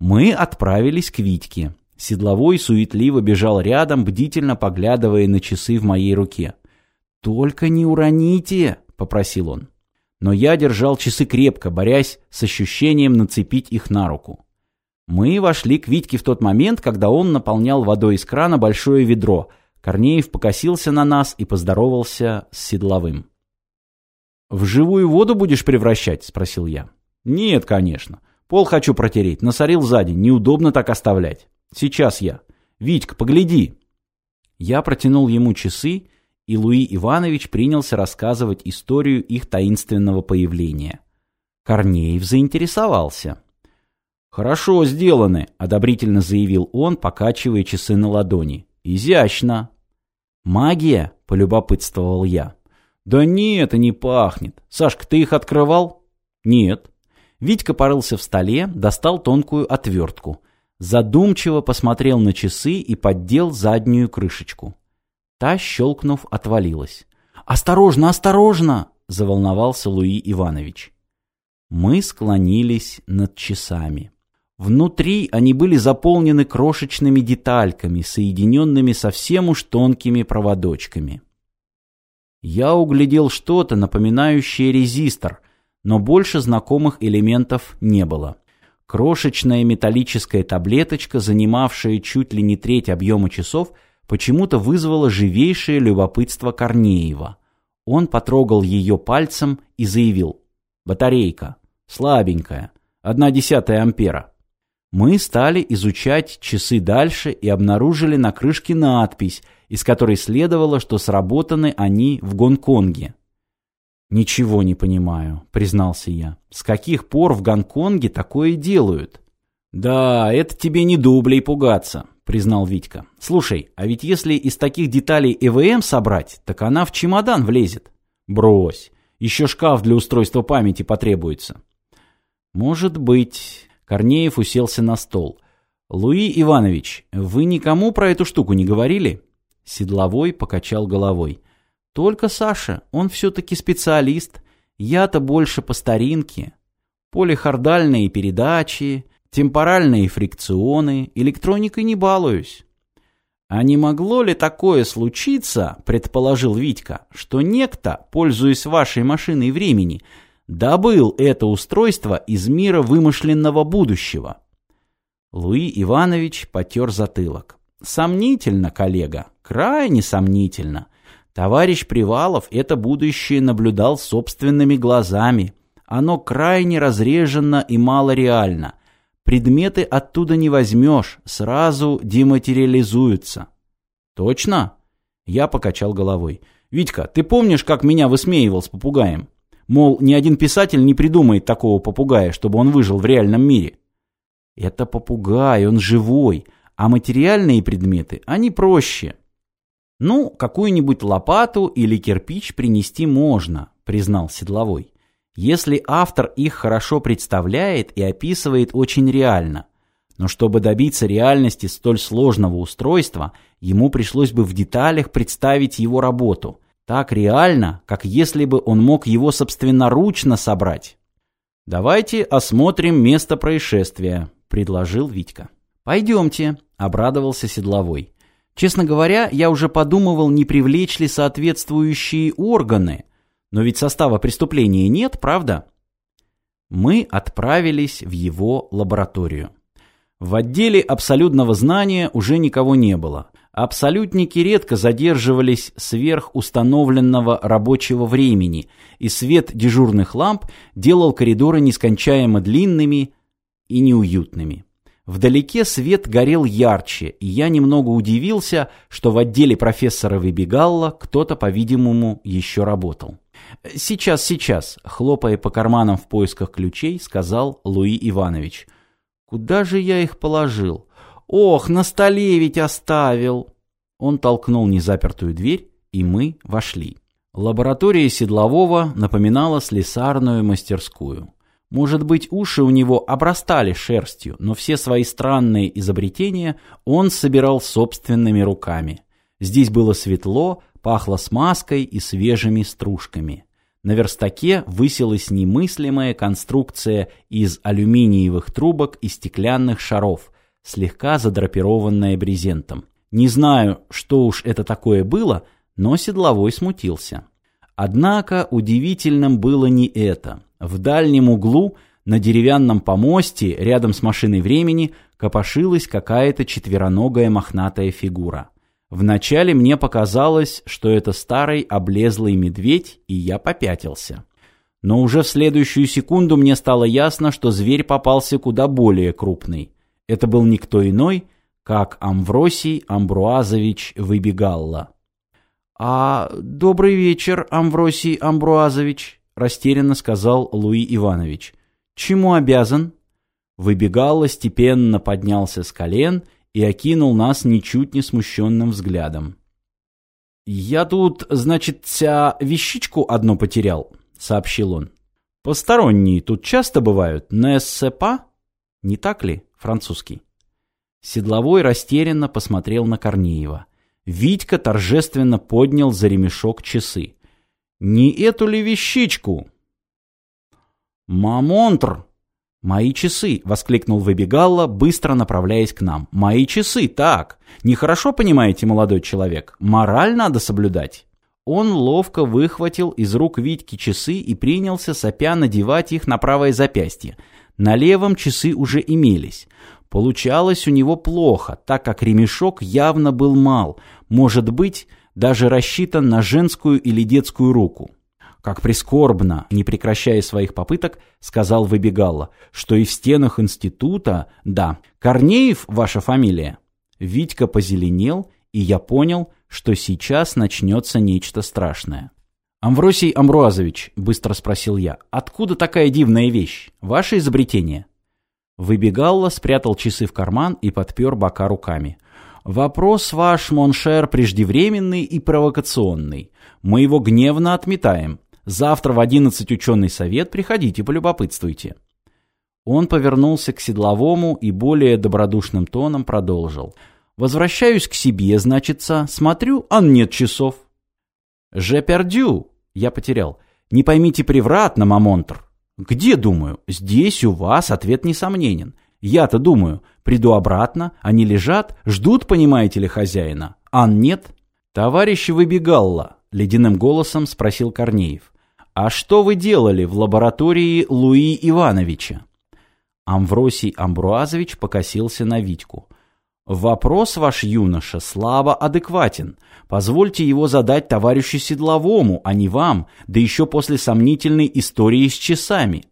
Мы отправились к Витьке. Седловой суетливо бежал рядом, бдительно поглядывая на часы в моей руке. «Только не уроните!» — попросил он. Но я держал часы крепко, борясь с ощущением нацепить их на руку. Мы вошли к Витьке в тот момент, когда он наполнял водой из крана большое ведро. Корнеев покосился на нас и поздоровался с Седловым. «В живую воду будешь превращать?» — спросил я. «Нет, конечно. Пол хочу протереть. Насорил сзади. Неудобно так оставлять. Сейчас я. Витька, погляди!» Я протянул ему часы, и Луи Иванович принялся рассказывать историю их таинственного появления. Корнеев заинтересовался. «Хорошо сделаны», — одобрительно заявил он, покачивая часы на ладони. «Изящно». «Магия?» — полюбопытствовал я. «Да нет, это не пахнет. Сашка, ты их открывал?» «Нет». Витька порылся в столе, достал тонкую отвертку. Задумчиво посмотрел на часы и поддел заднюю крышечку. Та, щелкнув, отвалилась. «Осторожно, осторожно!» — заволновался Луи Иванович. Мы склонились над часами. Внутри они были заполнены крошечными детальками, соединенными совсем уж тонкими проводочками. Я углядел что-то, напоминающее резистор, но больше знакомых элементов не было. Крошечная металлическая таблеточка, занимавшая чуть ли не треть объема часов, почему-то вызвала живейшее любопытство Корнеева. Он потрогал ее пальцем и заявил «Батарейка, слабенькая, одна десятая ампера». Мы стали изучать часы дальше и обнаружили на крышке надпись, из которой следовало, что сработаны они в Гонконге. «Ничего не понимаю», — признался я. «С каких пор в Гонконге такое делают?» «Да, это тебе не дублей пугаться», — признал Витька. «Слушай, а ведь если из таких деталей ЭВМ собрать, так она в чемодан влезет». «Брось, еще шкаф для устройства памяти потребуется». «Может быть...» Корнеев уселся на стол. «Луи Иванович, вы никому про эту штуку не говорили?» Седловой покачал головой. «Только Саша, он все-таки специалист. Я-то больше по старинке. Полихордальные передачи, темпоральные фрикционы, электроникой не балуюсь». «А не могло ли такое случиться, — предположил Витька, — что некто, пользуясь вашей машиной времени, — добыл это устройство из мира вымышленного будущего. Луи Иванович потер затылок. Сомнительно, коллега, крайне сомнительно. Товарищ Привалов это будущее наблюдал собственными глазами. Оно крайне разрежено и малореально. Предметы оттуда не возьмешь, сразу дематериализуются. Точно? Я покачал головой. Витька, ты помнишь, как меня высмеивал с попугаем? Мол, ни один писатель не придумает такого попугая, чтобы он выжил в реальном мире. Это попугай, он живой, а материальные предметы, они проще. Ну, какую-нибудь лопату или кирпич принести можно, признал Седловой. Если автор их хорошо представляет и описывает очень реально. Но чтобы добиться реальности столь сложного устройства, ему пришлось бы в деталях представить его работу – так реально, как если бы он мог его собственноручно собрать. «Давайте осмотрим место происшествия», — предложил Витька. «Пойдемте», — обрадовался Седловой. «Честно говоря, я уже подумывал, не привлечь ли соответствующие органы. Но ведь состава преступления нет, правда?» Мы отправились в его лабораторию. В отделе абсолютного знания уже никого не было. Абсолютники редко задерживались сверх установленного рабочего времени, и свет дежурных ламп делал коридоры нескончаемо длинными и неуютными. Вдалеке свет горел ярче, и я немного удивился, что в отделе профессора Выбегалла кто-то, по-видимому, еще работал. «Сейчас, сейчас», — хлопая по карманам в поисках ключей, сказал Луи Иванович. «Куда же я их положил?» «Ох, на столе ведь оставил!» Он толкнул незапертую дверь, и мы вошли. Лаборатория Седлового напоминала слесарную мастерскую. Может быть, уши у него обрастали шерстью, но все свои странные изобретения он собирал собственными руками. Здесь было светло, пахло смазкой и свежими стружками. На верстаке высилась немыслимая конструкция из алюминиевых трубок и стеклянных шаров, слегка задрапированная брезентом. Не знаю, что уж это такое было, но Седловой смутился. Однако удивительным было не это. В дальнем углу, на деревянном помосте, рядом с машиной времени, копошилась какая-то четвероногая мохнатая фигура. Вначале мне показалось, что это старый облезлый медведь, и я попятился. Но уже в следующую секунду мне стало ясно, что зверь попался куда более крупный. Это был никто иной, как Амвросий Амбруазович Выбегалла. «А добрый вечер, Амвросий Амбруазович», — растерянно сказал Луи Иванович. «Чему обязан?» Выбегалла степенно поднялся с колен и окинул нас ничуть не смущенным взглядом. «Я тут, значит, вся вещичку одну потерял», — сообщил он. «Посторонние тут часто бывают, не сепа?» «Не так ли, французский?» Седловой растерянно посмотрел на Корнеева. Витька торжественно поднял за ремешок часы. «Не эту ли вещичку?» «Мамонтр!» «Мои часы!» — воскликнул Выбегалла, быстро направляясь к нам. «Мои часы! Так! Нехорошо понимаете, молодой человек? Мораль надо соблюдать!» Он ловко выхватил из рук Витьки часы и принялся сопя надевать их на правое запястье. На левом часы уже имелись. Получалось у него плохо, так как ремешок явно был мал, может быть, даже рассчитан на женскую или детскую руку. Как прискорбно, не прекращая своих попыток, сказал Выбегало, что и в стенах института, да, Корнеев ваша фамилия. Витька позеленел, и я понял, что сейчас начнется нечто страшное. «Амвросий Амбруазович», — быстро спросил я, — «откуда такая дивная вещь? Ваше изобретение?» Выбегалла, спрятал часы в карман и подпер бока руками. «Вопрос ваш, mon cher, преждевременный и провокационный. Мы его гневно отметаем. Завтра в одиннадцать ученый совет, приходите, полюбопытствуйте». Он повернулся к Седловому и более добродушным тоном продолжил. «Возвращаюсь к себе, значится, смотрю, а нет часов». «Же пердю!» — я потерял. «Не поймите превратно, Мамонтр. Где, думаю? Здесь у вас ответ несомненен. Я-то думаю, приду обратно, они лежат, ждут, понимаете ли, хозяина. А нет. Товарищ Выбегалла, ледяным голосом спросил Корнеев. А что вы делали в лаборатории Луи Ивановича? Амвросий Амбруазович покосился на Витьку. Вопрос ваш, юноша, слабо адекватен. Позвольте его задать товарищу Седловому, а не вам, да еще после сомнительной истории с часами.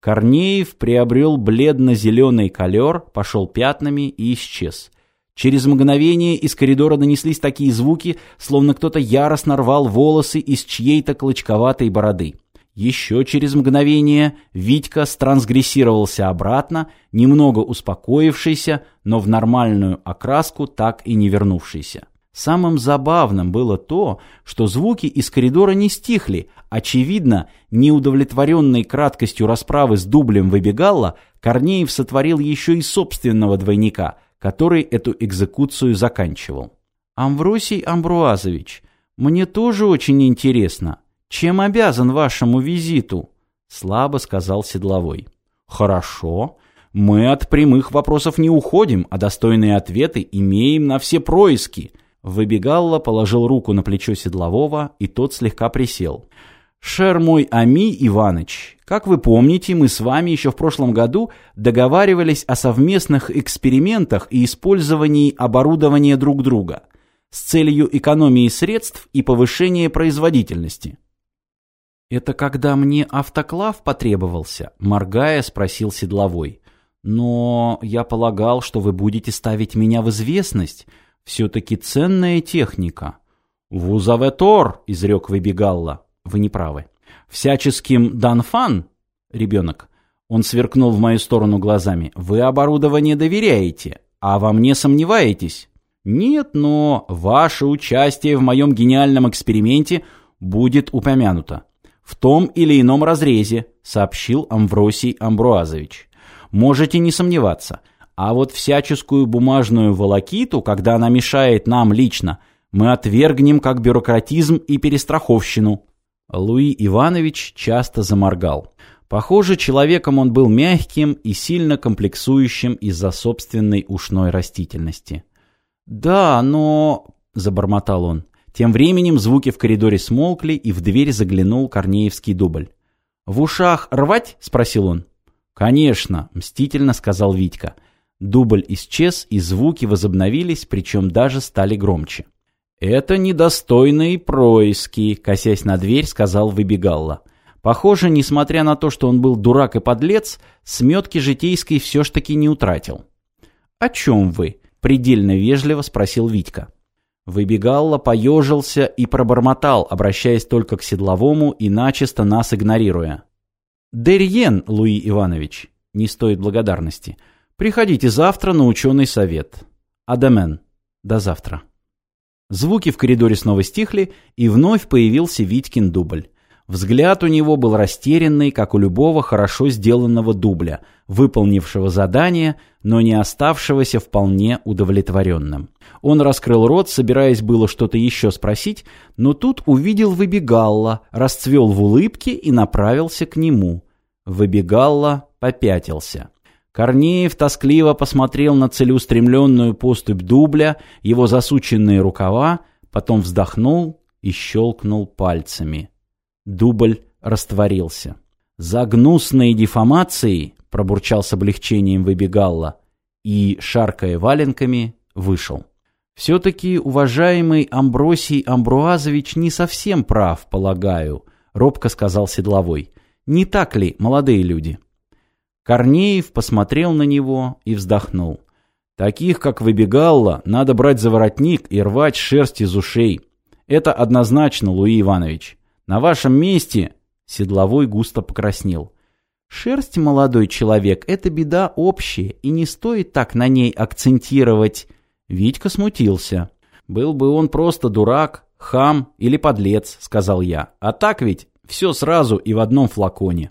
Корнеев приобрел бледно-зеленый колер, пошел пятнами и исчез. Через мгновение из коридора донеслись такие звуки, словно кто-то яростно рвал волосы из чьей-то клочковатой бороды. Еще через мгновение Витька странсгрессировался обратно, немного успокоившийся, но в нормальную окраску так и не вернувшийся. Самым забавным было то, что звуки из коридора не стихли. Очевидно, неудовлетворенной краткостью расправы с дублем выбегала, Корнеев сотворил еще и собственного двойника, который эту экзекуцию заканчивал. «Амвросий Амбруазович, мне тоже очень интересно», «Чем обязан вашему визиту?» — слабо сказал Седловой. «Хорошо. Мы от прямых вопросов не уходим, а достойные ответы имеем на все происки». Выбегалла положил руку на плечо Седлового, и тот слегка присел. «Шер мой Ами Иваныч, как вы помните, мы с вами еще в прошлом году договаривались о совместных экспериментах и использовании оборудования друг друга с целью экономии средств и повышения производительности». «Это когда мне автоклав потребовался?» — моргая, спросил Седловой. «Но я полагал, что вы будете ставить меня в известность. Все-таки ценная техника». «Вузаветор!» — изрек Выбегалла. «Вы не правы. Всяческим Данфан?» — ребенок. Он сверкнул в мою сторону глазами. «Вы оборудование доверяете, а во мне сомневаетесь?» «Нет, но ваше участие в моем гениальном эксперименте будет упомянуто в том или ином разрезе, сообщил Амвросий Амбруазович. Можете не сомневаться. А вот всяческую бумажную волокиту, когда она мешает нам лично, мы отвергнем как бюрократизм и перестраховщину. Луи Иванович часто заморгал. Похоже, человеком он был мягким и сильно комплексующим из-за собственной ушной растительности. «Да, но...» — забормотал он. Тем временем звуки в коридоре смолкли, и в дверь заглянул Корнеевский дубль. «В ушах рвать?» — спросил он. «Конечно», — мстительно сказал Витька. Дубль исчез, и звуки возобновились, причем даже стали громче. «Это недостойные происки», — косясь на дверь, сказал Выбегалла. Похоже, несмотря на то, что он был дурак и подлец, сметки житейской все ж таки не утратил. «О чем вы?» — предельно вежливо спросил Витька. Выбегалла поежился и пробормотал, обращаясь только к седловому и нас игнорируя. «Дерьен, Луи Иванович, не стоит благодарности. Приходите завтра на ученый совет. Адамен. До завтра». Звуки в коридоре снова стихли, и вновь появился Витькин дубль. Взгляд у него был растерянный, как у любого хорошо сделанного дубля, выполнившего задание, но не оставшегося вполне удовлетворенным. Он раскрыл рот, собираясь было что-то еще спросить, но тут увидел Выбегалла, расцвел в улыбке и направился к нему. Выбегалла попятился. Корнеев тоскливо посмотрел на целеустремленную поступь дубля, его засученные рукава, потом вздохнул и щелкнул пальцами. Дубль растворился. «За гнусные дефамации!» — пробурчал с облегчением выбегалла и, шаркая валенками, вышел. «Все-таки уважаемый Амбросий Амбруазович не совсем прав, полагаю», — робко сказал Седловой. «Не так ли, молодые люди?» Корнеев посмотрел на него и вздохнул. «Таких, как выбегалла, надо брать за воротник и рвать шерсть из ушей. Это однозначно, Луи Иванович. На вашем месте...» Седловой густо покраснел. «Шерсть, молодой человек, это беда общая, и не стоит так на ней акцентировать». Витька смутился. «Был бы он просто дурак, хам или подлец», — сказал я. «А так ведь все сразу и в одном флаконе».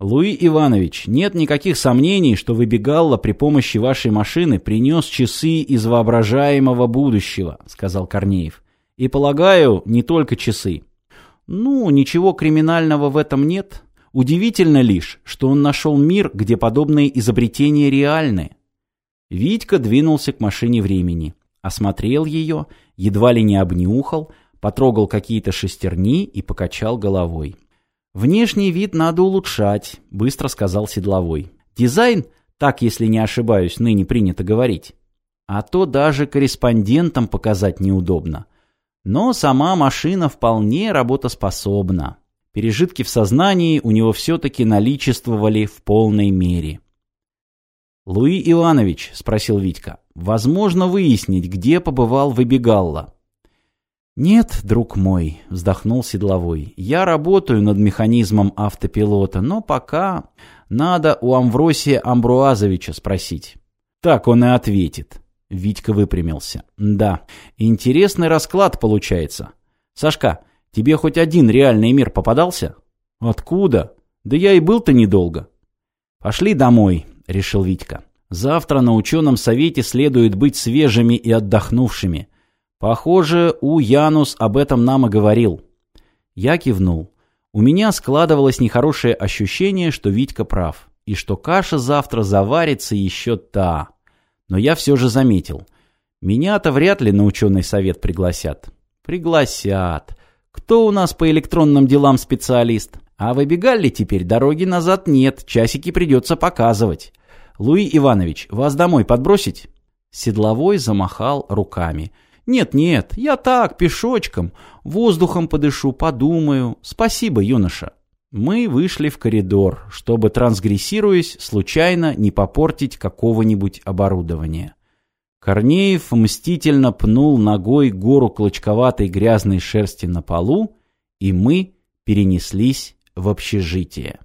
«Луи Иванович, нет никаких сомнений, что выбегалла при помощи вашей машины принес часы из воображаемого будущего», — сказал Корнеев. «И полагаю, не только часы. Ну, ничего криминального в этом нет. Удивительно лишь, что он нашел мир, где подобные изобретения реальны. Витька двинулся к машине времени, осмотрел ее, едва ли не обнюхал, потрогал какие-то шестерни и покачал головой. «Внешний вид надо улучшать», — быстро сказал Седловой. «Дизайн, так, если не ошибаюсь, ныне принято говорить. А то даже корреспондентам показать неудобно. Но сама машина вполне работоспособна. Пережитки в сознании у него все-таки наличествовали в полной мере. «Луи Иванович», — спросил Витька, — «возможно выяснить, где побывал Выбегалла?» «Нет, друг мой», — вздохнул Седловой, — «я работаю над механизмом автопилота, но пока надо у Амвросия Амбруазовича спросить». Так он и ответит. Витька выпрямился. «Да, интересный расклад получается. Сашка, тебе хоть один реальный мир попадался?» «Откуда? Да я и был-то недолго». «Пошли домой», — решил Витька. «Завтра на ученом совете следует быть свежими и отдохнувшими. Похоже, у Янус об этом нам и говорил». Я кивнул. У меня складывалось нехорошее ощущение, что Витька прав, и что каша завтра заварится еще та но я все же заметил. Меня-то вряд ли на ученый совет пригласят. Пригласят. Кто у нас по электронным делам специалист? А выбегали теперь дороги назад нет, часики придется показывать. Луи Иванович, вас домой подбросить? Седловой замахал руками. «Нет-нет, я так, пешочком, воздухом подышу, подумаю. Спасибо, юноша». Мы вышли в коридор, чтобы, трансгрессируясь, случайно не попортить какого-нибудь оборудования. Корнеев мстительно пнул ногой гору клочковатой грязной шерсти на полу, и мы перенеслись в общежитие.